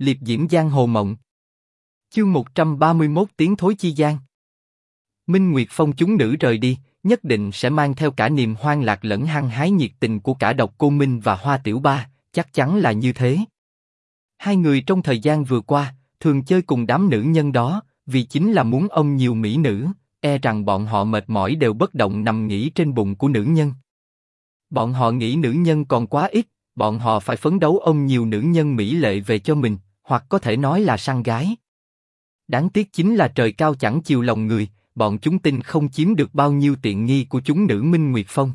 liệp diễm giang hồ mộng. Chương 131 tiếng thối chi gian. Minh Nguyệt Phong chúng nữ rời đi, nhất định sẽ mang theo cả niềm hoang lạc lẫn hăng hái nhiệt tình của cả độc cô Minh và Hoa Tiểu Ba, chắc chắn là như thế. Hai người trong thời gian vừa qua, thường chơi cùng đám nữ nhân đó, vì chính là muốn ông nhiều mỹ nữ, e rằng bọn họ mệt mỏi đều bất động nằm nghỉ trên bụng của nữ nhân. Bọn họ nghĩ nữ nhân còn quá ít, bọn họ phải phấn đấu ông nhiều nữ nhân mỹ lệ về cho mình, hoặc có thể nói là săn gái. Đáng tiếc chính là trời cao chẳng chiều lòng người, bọn chúng tin không chiếm được bao nhiêu tiện nghi của chúng nữ Minh Nguyệt Phong.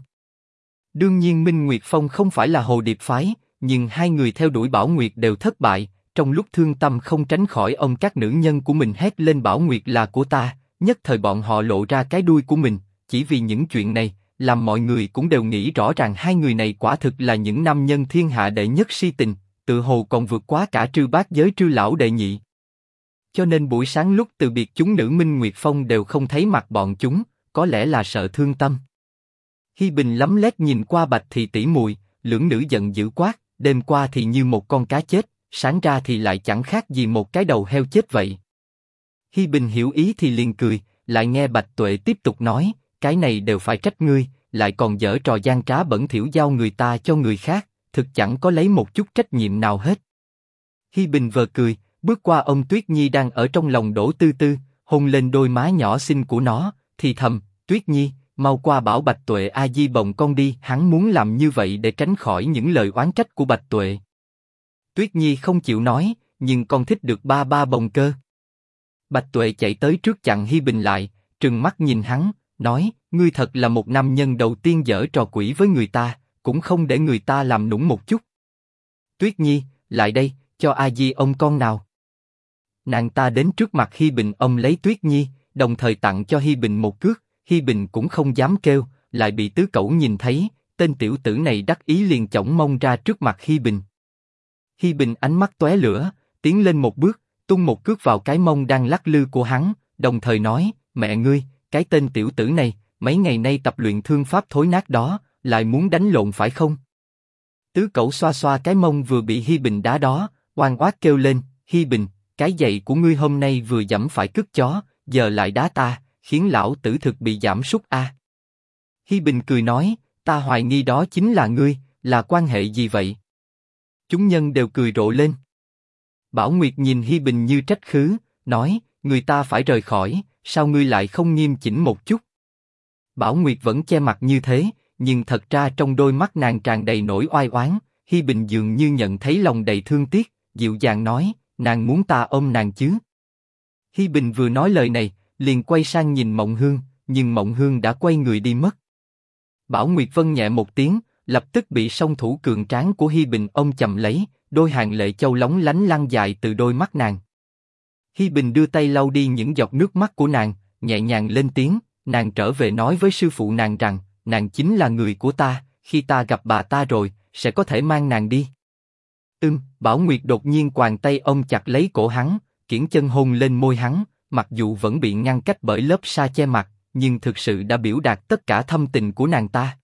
Đương nhiên Minh Nguyệt Phong không phải là hồ điệp phái, nhưng hai người theo đuổi Bảo Nguyệt đều thất bại. Trong lúc thương tâm không tránh khỏi ông các nữ nhân của mình hét lên Bảo Nguyệt là của ta, nhất thời bọn họ lộ ra cái đuôi của mình. Chỉ vì những chuyện này, làm mọi người cũng đều nghĩ rõ ràng hai người này quả thực là những nam nhân thiên hạ đệ nhất si tình, tự hồ còn vượt quá cả trư bát giới trư lão đệ nhị. Cho nên buổi sáng lúc từ biệt chúng nữ Minh Nguyệt Phong đều không thấy mặt bọn chúng, có lẽ là sợ thương tâm. Hi Bình lắm lét nhìn qua Bạch thì tỷ mùi, lưỡng nữ giận dữ quát, đêm qua thì như một con cá chết, sáng ra thì lại chẳng khác gì một cái đầu heo chết vậy. Hi Bình hiểu ý thì liền cười, lại nghe Bạch Tuệ tiếp tục nói, cái này đều phải trách ngươi, lại còn dở trò gian trá bẩn thỉu giao người ta cho người khác, thực chẳng có lấy một chút trách nhiệm nào hết. Hi Bình vờ cười, bước qua ông Tuyết Nhi đang ở trong lòng đổ tư tư, hôn lên đôi má nhỏ xinh của nó, thì thầm, Tuyết Nhi, mau qua bảo Bạch Tuệ a di bồng con đi, hắn muốn làm như vậy để tránh khỏi những lời oán trách của Bạch Tuệ. Tuyết Nhi không chịu nói, nhưng con thích được ba ba bồng cơ. Bạch Tuệ chạy tới trước chặn Hi Bình lại, trừng mắt nhìn hắn, nói, ngươi thật là một nam nhân đầu tiên dở trò quỷ với người ta, cũng không để người ta làm nũng một chút. Tuyết Nhi, lại đây, cho a di ông con nào. Nàng ta đến trước mặt Hi Bình ông lấy Tuyết Nhi, đồng thời tặng cho Hi Bình một cước, Hi Bình cũng không dám kêu, lại bị tứ cẩu nhìn thấy, tên tiểu tử này đắc ý liền chổng mông ra trước mặt Hi Bình. Hi Bình ánh mắt tóe lửa, tiến lên một bước, tung một cước vào cái mông đang lắc lư của hắn, đồng thời nói, mẹ ngươi, cái tên tiểu tử này, mấy ngày nay tập luyện thương pháp thối nát đó, lại muốn đánh lộn phải không? Tứ cẩu xoa xoa cái mông vừa bị Hi Bình đá đó, oan oát kêu lên, Hi Bình, cái giày của ngươi hôm nay vừa dẫm phải cướp chó, giờ lại đá ta, khiến lão tử thực bị giảm sút a. Hi Bình cười nói, ta hoài nghi đó chính là ngươi, là quan hệ gì vậy? Chúng nhân đều cười rộ lên. Bảo Nguyệt nhìn Hi Bình như trách khứ, nói, người ta phải rời khỏi, sao ngươi lại không nghiêm chỉnh một chút? Bảo Nguyệt vẫn che mặt như thế, nhưng thật ra trong đôi mắt nàng tràn đầy nỗi oai oán. Hi Bình dường như nhận thấy lòng đầy thương tiếc, dịu dàng nói, nàng muốn ta ôm nàng chứ? Hi Bình vừa nói lời này, liền quay sang nhìn Mộng Hương, nhưng Mộng Hương đã quay người đi mất. Bảo Nguyệt Vân nhẹ một tiếng, lập tức bị song thủ cường tráng của Hi Bình ôm chầm lấy, đôi hàng lệ châu lóng lánh lăn dài từ đôi mắt nàng. Hi Bình đưa tay lau đi những giọt nước mắt của nàng, nhẹ nhàng lên tiếng, nàng trở về nói với sư phụ nàng rằng, nàng chính là người của ta, khi ta gặp bà ta rồi, sẽ có thể mang nàng đi. Ưm, Bảo Nguyệt đột nhiên quàng tay ôm chặt lấy cổ hắn, kiển chân hôn lên môi hắn, mặc dù vẫn bị ngăn cách bởi lớp sa che mặt, nhưng thực sự đã biểu đạt tất cả thâm tình của nàng ta.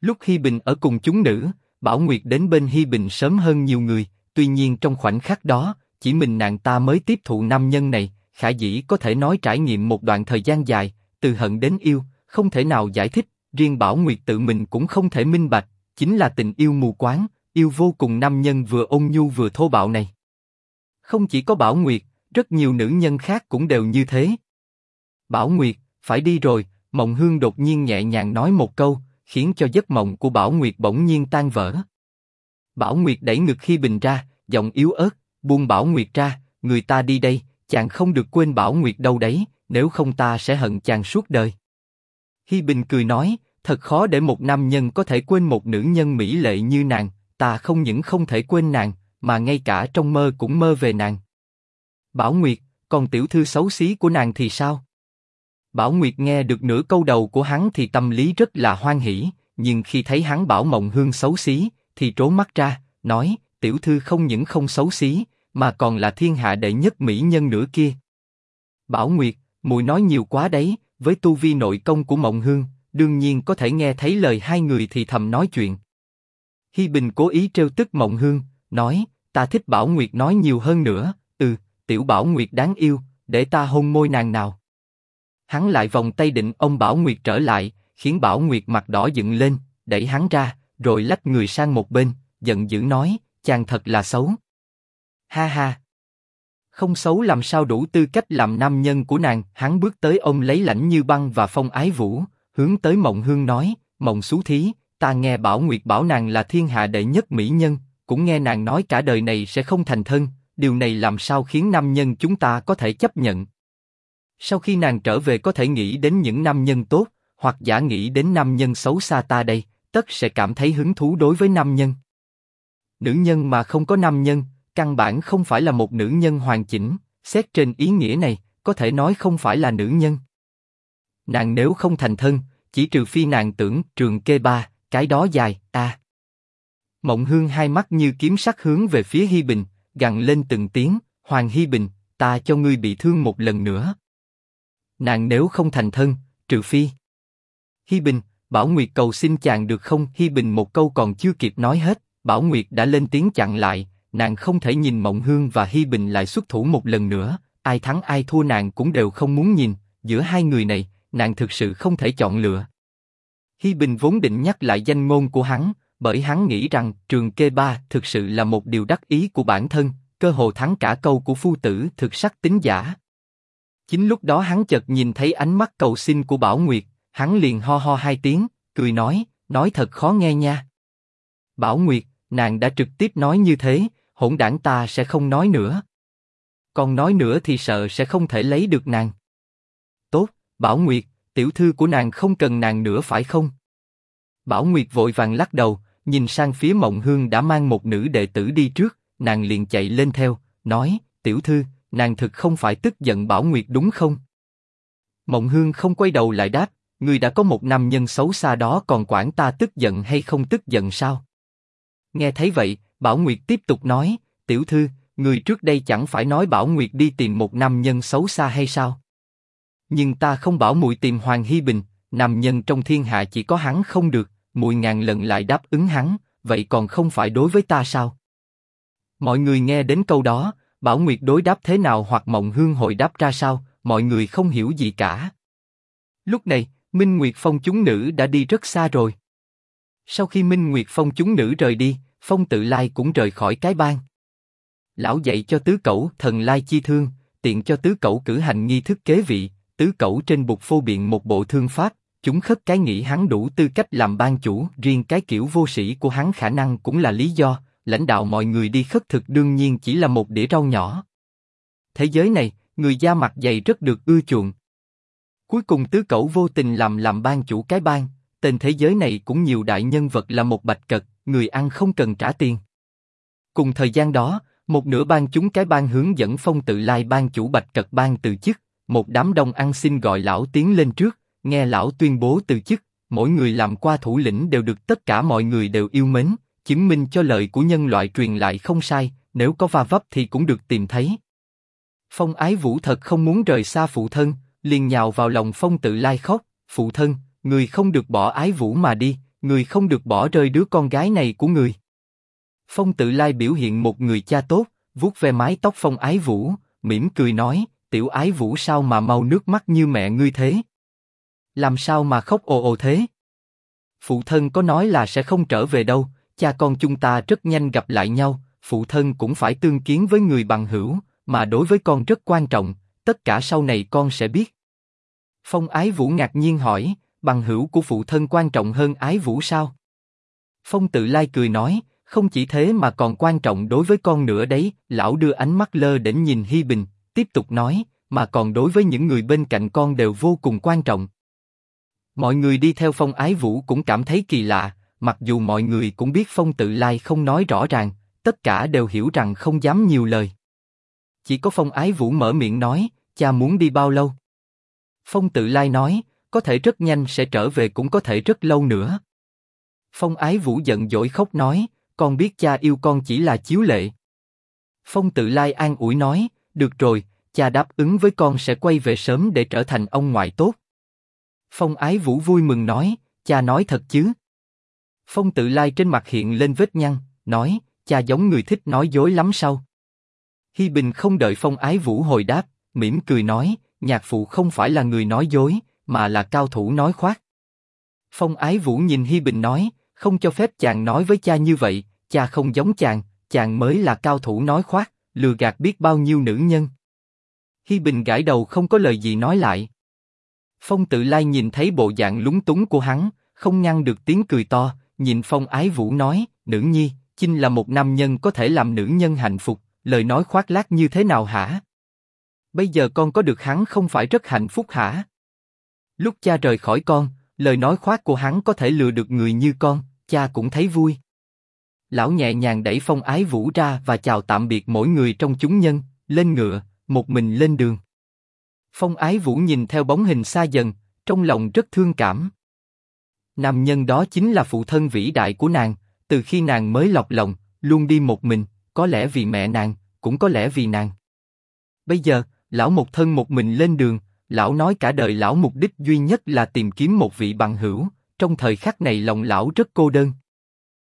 Lúc Hi Bình ở cùng chúng nữ, Bảo Nguyệt đến bên Hi Bình sớm hơn nhiều người, tuy nhiên trong khoảnh khắc đó, chỉ mình nàng ta mới tiếp thụ nam nhân này, khả dĩ có thể nói trải nghiệm một đoạn thời gian dài, từ hận đến yêu, không thể nào giải thích, riêng Bảo Nguyệt tự mình cũng không thể minh bạch, chính là tình yêu mù quáng, yêu vô cùng nam nhân vừa ôn nhu vừa thô bạo này. Không chỉ có Bảo Nguyệt, rất nhiều nữ nhân khác cũng đều như thế. Bảo Nguyệt, phải đi rồi, Mộng Hương đột nhiên nhẹ nhàng nói một câu, khiến cho giấc mộng của Bảo Nguyệt bỗng nhiên tan vỡ. Bảo Nguyệt đẩy ngực khi bình ra, giọng yếu ớt, buông Bảo Nguyệt ra, người ta đi đây, chàng không được quên Bảo Nguyệt đâu đấy, nếu không ta sẽ hận chàng suốt đời. Hi Bình cười nói, thật khó để một nam nhân có thể quên một nữ nhân mỹ lệ như nàng, ta không những không thể quên nàng, mà ngay cả trong mơ cũng mơ về nàng. Bảo Nguyệt, còn tiểu thư xấu xí của nàng thì sao? Bảo Nguyệt nghe được nửa câu đầu của hắn thì tâm lý rất là hoan hỉ, nhưng khi thấy hắn bảo Mộng Hương xấu xí, thì trố mắt ra, nói, tiểu thư không những không xấu xí, mà còn là thiên hạ đệ nhất mỹ nhân nữa kia. Bảo Nguyệt, mùi nói nhiều quá đấy, với tu vi nội công của Mộng Hương, đương nhiên có thể nghe thấy lời hai người thì thầm nói chuyện. Hi Bình cố ý trêu tức Mộng Hương, nói, ta thích Bảo Nguyệt nói nhiều hơn nữa, ừ, tiểu Bảo Nguyệt đáng yêu, để ta hôn môi nàng nào. Hắn lại vòng tay định ông Bảo Nguyệt trở lại, khiến Bảo Nguyệt mặt đỏ dựng lên, đẩy hắn ra, rồi lách người sang một bên, giận dữ nói, chàng thật là xấu. Ha ha. Không xấu làm sao đủ tư cách làm nam nhân của nàng, hắn bước tới ông lấy lãnh như băng và phong ái vũ, hướng tới mộng hương nói, mộng xú thí, ta nghe Bảo Nguyệt bảo nàng là thiên hạ đệ nhất mỹ nhân, cũng nghe nàng nói cả đời này sẽ không thành thân, điều này làm sao khiến nam nhân chúng ta có thể chấp nhận? Sau khi nàng trở về có thể nghĩ đến những nam nhân tốt, hoặc giả nghĩ đến nam nhân xấu xa ta đây, tất sẽ cảm thấy hứng thú đối với nam nhân. Nữ nhân mà không có nam nhân, căn bản không phải là một nữ nhân hoàn chỉnh, xét trên ý nghĩa này, có thể nói không phải là nữ nhân. Nàng nếu không thành thân, chỉ trừ phi nàng tưởng trường kê ba, cái đó dài, a. À. Mộng Hương hai mắt như kiếm sắc hướng về phía Hi Bình, gằn lên từng tiếng, Hoàng Hi Bình, ta cho ngươi bị thương một lần nữa. Nàng nếu không thành thân, trừ phi. Hi Bình, Bảo Nguyệt cầu xin chàng được không? Hi Bình một câu còn chưa kịp nói hết, Bảo Nguyệt đã lên tiếng chặn lại, nàng không thể nhìn Mộng Hương và Hi Bình lại xuất thủ một lần nữa, ai thắng ai thua nàng cũng đều không muốn nhìn, giữa hai người này, nàng thực sự không thể chọn lựa. Hi Bình vốn định nhắc lại danh ngôn của hắn, bởi hắn nghĩ rằng trường kê ba thực sự là một điều đắc ý của bản thân, cơ hồ thắng cả câu của phu tử thực sắc tính giả. Chính lúc đó hắn chợt nhìn thấy ánh mắt cầu xin của Bảo Nguyệt, hắn liền ho ho hai tiếng, cười nói, nói thật khó nghe nha. Bảo Nguyệt, nàng đã trực tiếp nói như thế, hỗn đảng ta sẽ không nói nữa. Còn nói nữa thì sợ sẽ không thể lấy được nàng. Tốt, Bảo Nguyệt, tiểu thư của nàng không cần nàng nữa phải không? Bảo Nguyệt vội vàng lắc đầu, nhìn sang phía Mộng Hương đã mang một nữ đệ tử đi trước, nàng liền chạy lên theo, nói, tiểu thư, nàng thực không phải tức giận Bảo Nguyệt đúng không? Mộng Hương không quay đầu lại đáp, người đã có một nam nhân xấu xa đó còn quản ta tức giận hay không tức giận sao? Nghe thấy vậy, Bảo Nguyệt tiếp tục nói, tiểu thư, người trước đây chẳng phải nói Bảo Nguyệt đi tìm một nam nhân xấu xa hay sao? Nhưng ta không bảo muội tìm Hoàng hy Bình, nam nhân trong thiên hạ chỉ có hắn không được, muội ngàn lần lại đáp ứng hắn, vậy còn không phải đối với ta sao? Mọi người nghe đến câu đó, Bảo Nguyệt đối đáp thế nào hoặc Mộng Hương hội đáp ra sao, mọi người không hiểu gì cả. Lúc này, Minh Nguyệt Phong chúng nữ đã đi rất xa rồi. Sau khi Minh Nguyệt Phong chúng nữ rời đi, Phong Tự Lai cũng rời khỏi cái bang. Lão dạy cho tứ cẩu thần lai chi thương, tiện cho tứ cẩu cử hành nghi thức kế vị, tứ cẩu trên bục phô biện một bộ thương pháp, chúng khất cái nghĩ hắn đủ tư cách làm ban chủ, riêng cái kiểu vô sĩ của hắn khả năng cũng là lý do, lãnh đạo mọi người đi khất thực đương nhiên chỉ là một đĩa rau nhỏ. Thế giới này, người da mặt dày rất được ưa chuộng. Cuối cùng tứ cẩu vô tình làm làm ban chủ cái ban, tên thế giới này cũng nhiều đại nhân vật là một bạch cật, người ăn không cần trả tiền. Cùng thời gian đó, một nửa ban chúng cái ban hướng dẫn phong tự lai ban chủ bạch cật ban từ chức, một đám đông ăn xin gọi lão tiến lên trước, nghe lão tuyên bố từ chức, mỗi người làm qua thủ lĩnh đều được tất cả mọi người đều yêu mến, chứng minh cho lời của nhân loại truyền lại không sai, nếu có va vấp thì cũng được tìm thấy. Phong Ái Vũ thật không muốn rời xa phụ thân, liền nhào vào lòng Phong Tự Lai khóc, phụ thân, người không được bỏ Ái Vũ mà đi, người không được bỏ rơi đứa con gái này của người. Phong Tự Lai biểu hiện một người cha tốt, vuốt ve mái tóc Phong Ái Vũ, mỉm cười nói, tiểu Ái Vũ sao mà mau nước mắt như mẹ ngươi thế? Làm sao mà khóc ồ ồ thế? Phụ thân có nói là sẽ không trở về đâu, cha con chúng ta rất nhanh gặp lại nhau, phụ thân cũng phải tương kiến với người bằng hữu, mà đối với con rất quan trọng, tất cả sau này con sẽ biết. Phong Ái Vũ ngạc nhiên hỏi, bằng hữu của phụ thân quan trọng hơn Ái Vũ sao? Phong Tự Lai cười nói, không chỉ thế mà còn quan trọng đối với con nữa đấy. Lão đưa ánh mắt lơ đến nhìn Hi Bình, tiếp tục nói, mà còn đối với những người bên cạnh con đều vô cùng quan trọng. Mọi người đi theo Phong Ái Vũ cũng cảm thấy kỳ lạ, mặc dù mọi người cũng biết Phong Tự Lai không nói rõ ràng, tất cả đều hiểu rằng không dám nhiều lời. Chỉ có Phong Ái Vũ mở miệng nói, cha muốn đi bao lâu? Phong Tự Lai nói, có thể rất nhanh sẽ trở về cũng có thể rất lâu nữa. Phong Ái Vũ giận dỗi khóc nói, con biết cha yêu con chỉ là chiếu lệ. Phong Tự Lai an ủi nói, được rồi, cha đáp ứng với con sẽ quay về sớm để trở thành ông ngoại tốt. Phong Ái Vũ vui mừng nói, cha nói thật chứ? Phong Tự Lai trên mặt hiện lên vết nhăn, nói, cha giống người thích nói dối lắm sao? Hi Bình không đợi Phong Ái Vũ hồi đáp, mỉm cười nói, nhạc phụ không phải là người nói dối, mà là cao thủ nói khoác. Phong Ái Vũ nhìn Hi Bình nói, không cho phép chàng nói với cha như vậy, cha không giống chàng, chàng mới là cao thủ nói khoác, lừa gạt biết bao nhiêu nữ nhân. Hi Bình gãi đầu không có lời gì nói lại. Phong Tự Lai nhìn thấy bộ dạng lúng túng của hắn, không ngăn được tiếng cười to, nhìn Phong Ái Vũ nói, nữ nhi, Chinh là một nam nhân có thể làm nữ nhân hạnh phúc, lời nói khoác lác như thế nào hả? Bây giờ con có được hắn không phải rất hạnh phúc hả? Lúc cha rời khỏi con, lời nói khoác của hắn có thể lừa được người như con, cha cũng thấy vui. Lão nhẹ nhàng đẩy phong ái vũ ra và chào tạm biệt mỗi người trong chúng nhân, lên ngựa, một mình lên đường. Phong ái vũ nhìn theo bóng hình xa dần, trong lòng rất thương cảm. Nam nhân đó chính là phụ thân vĩ đại của nàng, từ khi nàng mới lọc lòng, luôn đi một mình, có lẽ vì mẹ nàng, cũng có lẽ vì nàng. Bây giờ, lão một thân một mình lên đường, lão nói cả đời lão mục đích duy nhất là tìm kiếm một vị bằng hữu. Trong thời khắc này lòng lão rất cô đơn.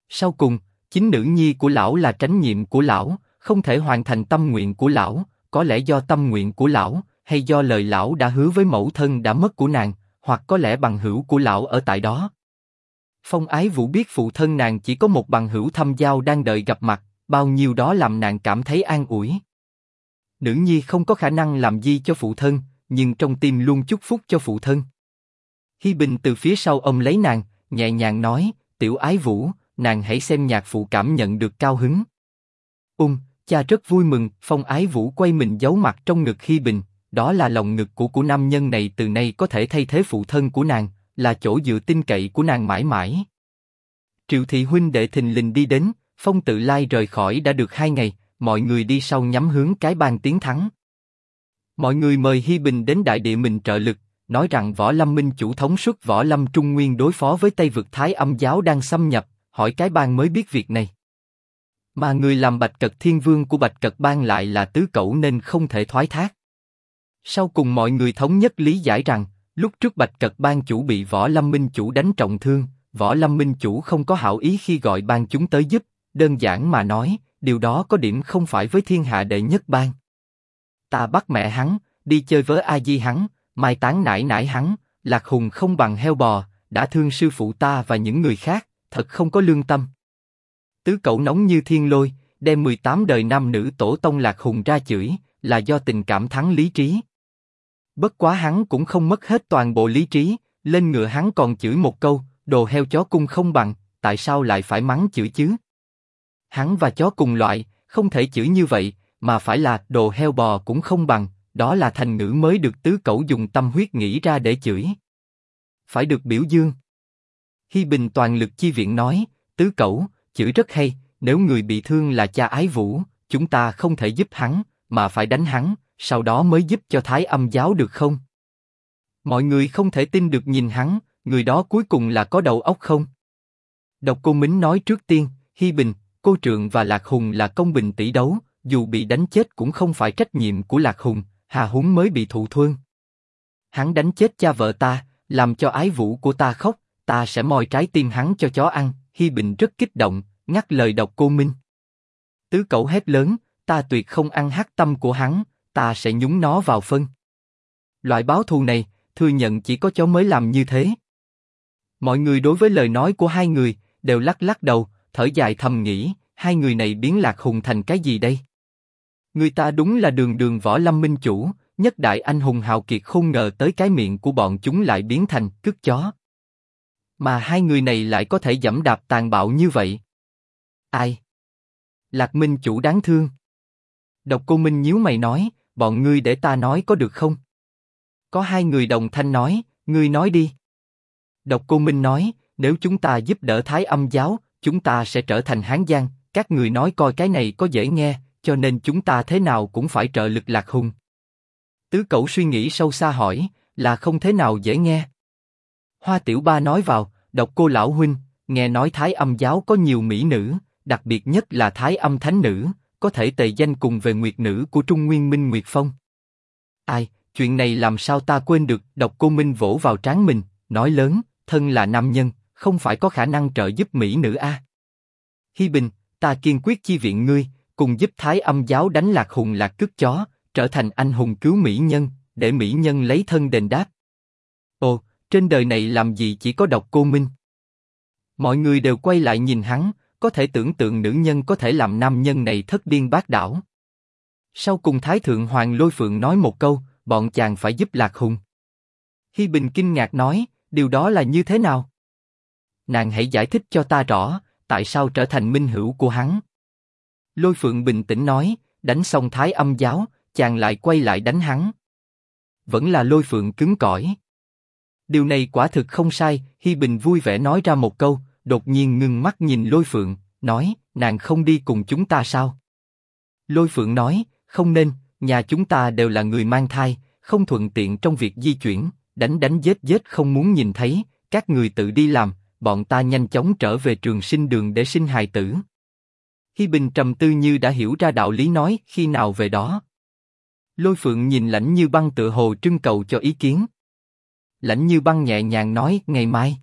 Sau cùng, chính nữ nhi của lão là tránh nhiệm của lão, không thể hoàn thành tâm nguyện của lão, có lẽ do tâm nguyện của lão, hay do lời lão đã hứa với mẫu thân đã mất của nàng, hoặc có lẽ bằng hữu của lão ở tại đó. Phong Ái Vũ biết phụ thân nàng chỉ có một bằng hữu thâm giao đang đợi gặp mặt, bao nhiêu đó làm nàng cảm thấy an ủi. Nữ nhi không có khả năng làm gì cho phụ thân, nhưng trong tim luôn chúc phúc cho phụ thân. Hi Bình từ phía sau ôm lấy nàng, nhẹ nhàng nói, tiểu ái vũ, nàng hãy xem nhạc phụ cảm nhận được cao hứng. Ung, cha rất vui mừng, phong ái vũ quay mình giấu mặt trong ngực Hi Bình, đó là lòng ngực của của nam nhân này từ nay có thể thay thế phụ thân của nàng, là chỗ dựa tin cậy của nàng mãi mãi. Triệu thị huynh đệ thình lình đi đến, phong tự lai rời khỏi đã được hai ngày, mọi người đi sau nhắm hướng cái bàn tiến thắng. Mọi người mời Hi Bình đến đại địa mình trợ lực, nói rằng võ lâm minh chủ thống suất võ lâm trung nguyên đối phó với Tây vực Thái âm giáo đang xâm nhập, hỏi cái bang mới biết việc này. Mà người làm bạch cật thiên vương của bạch cật bang lại là tứ cẩu nên không thể thoái thác. Sau cùng mọi người thống nhất lý giải rằng, lúc trước bạch cật bang chủ bị võ lâm minh chủ đánh trọng thương, võ lâm minh chủ không có hảo ý khi gọi bang chúng tới giúp, đơn giản mà nói, điều đó có điểm không phải với thiên hạ đệ nhất bang. Ta bắt mẹ hắn, đi chơi với a di hắn, mai tán nải nải hắn, lạc hùng không bằng heo bò, đã thương sư phụ ta và những người khác, thật không có lương tâm. Tứ cậu nóng như thiên lôi, đem 18 đời nam nữ tổ tông lạc hùng ra chửi, là do tình cảm thắng lý trí. Bất quá hắn cũng không mất hết toàn bộ lý trí, lên ngựa hắn còn chửi một câu, đồ heo chó cung không bằng, tại sao lại phải mắng chửi chứ? Hắn và chó cùng loại, không thể chửi như vậy, mà phải là đồ heo bò cũng không bằng, đó là thành ngữ mới được tứ cẩu dùng tâm huyết nghĩ ra để chửi. Phải được biểu dương. Hi Bình toàn lực chi viện nói, tứ cẩu, chữ rất hay, nếu người bị thương là cha ái vũ, chúng ta không thể giúp hắn, mà phải đánh hắn, sau đó mới giúp cho thái âm giáo được không? Mọi người không thể tin được nhìn hắn, người đó cuối cùng là có đầu óc không? Độc Cô Mính nói trước tiên, Hi Bình, Cô Trượng và Lạc Hùng là công bình tỷ đấu, dù bị đánh chết cũng không phải trách nhiệm của Lạc Hùng, Hà Húng mới bị thụ thương. Hắn đánh chết cha vợ ta, làm cho ái vũ của ta khóc, ta sẽ moi trái tim hắn cho chó ăn. Hi Bình rất kích động, ngắt lời độc cô Minh. Tứ cậu hét lớn, ta tuyệt không ăn hắc tâm của hắn, ta sẽ nhúng nó vào phân. Loại báo thù này, thừa nhận chỉ có chó mới làm như thế. Mọi người đối với lời nói của hai người đều lắc lắc đầu, thở dài thầm nghĩ, hai người này biến lạc hùng thành cái gì đây? Người ta đúng là đường đường võ lâm minh chủ, nhất đại anh hùng hào kiệt không ngờ tới cái miệng của bọn chúng lại biến thành cướp chó. Mà hai người này lại có thể dẫm đạp tàn bạo như vậy. Ai? Lạc Minh chủ đáng thương. Độc Cô Minh nhíu mày nói, bọn ngươi để ta nói có được không? Có hai người đồng thanh nói, ngươi nói đi. Độc Cô Minh nói, nếu chúng ta giúp đỡ Thái Âm giáo, chúng ta sẽ trở thành Hán Giang. Các người nói coi cái này có dễ nghe, cho nên chúng ta thế nào cũng phải trợ lực lạc hùng. Tứ Cẩu suy nghĩ sâu xa hỏi, là không thế nào dễ nghe. Hoa Tiểu Ba nói vào, độc cô lão huynh, nghe nói Thái Âm giáo có nhiều mỹ nữ, đặc biệt nhất là Thái Âm thánh nữ, có thể tề danh cùng về nguyệt nữ của Trung Nguyên Minh Nguyệt Phong. Ai, chuyện này làm sao ta quên được? Độc cô Minh vỗ vào trán mình, nói lớn, thân là nam nhân, không phải có khả năng trợ giúp mỹ nữ a. Hi Bình, ta kiên quyết chi viện ngươi, cùng giúp Thái Âm giáo đánh lạc hùng lạc cướp chó, trở thành anh hùng cứu mỹ nhân, để mỹ nhân lấy thân đền đáp. Ồ, trên đời này làm gì chỉ có độc cô Minh? Mọi người đều quay lại nhìn hắn, có thể tưởng tượng nữ nhân có thể làm nam nhân này thất điên bát đảo. Sau cùng Thái Thượng Hoàng Lôi Phượng nói một câu, bọn chàng phải giúp Lạc Hùng. Hi Bình kinh ngạc nói, điều đó là như thế nào? Nàng hãy giải thích cho ta rõ, tại sao trở thành minh hữu của hắn. Lôi Phượng bình tĩnh nói, đánh xong Thái Âm giáo, chàng lại quay lại đánh hắn. Vẫn là Lôi Phượng cứng cỏi. Điều này quả thực không sai, Hi Bình vui vẻ nói ra một câu, đột nhiên ngưng mắt nhìn Lôi Phượng, nói, nàng không đi cùng chúng ta sao? Lôi Phượng nói, không nên, nhà chúng ta đều là người mang thai, không thuận tiện trong việc di chuyển, đánh đánh giết giết không muốn nhìn thấy, các người tự đi làm, bọn ta nhanh chóng trở về trường sinh đường để sinh hài tử. Hi Bình trầm tư như đã hiểu ra đạo lý nói, khi nào về đó. Lôi Phượng nhìn lãnh như băng tự hồ trưng cầu cho ý kiến. Lãnh như băng nhẹ nhàng nói, ngày mai.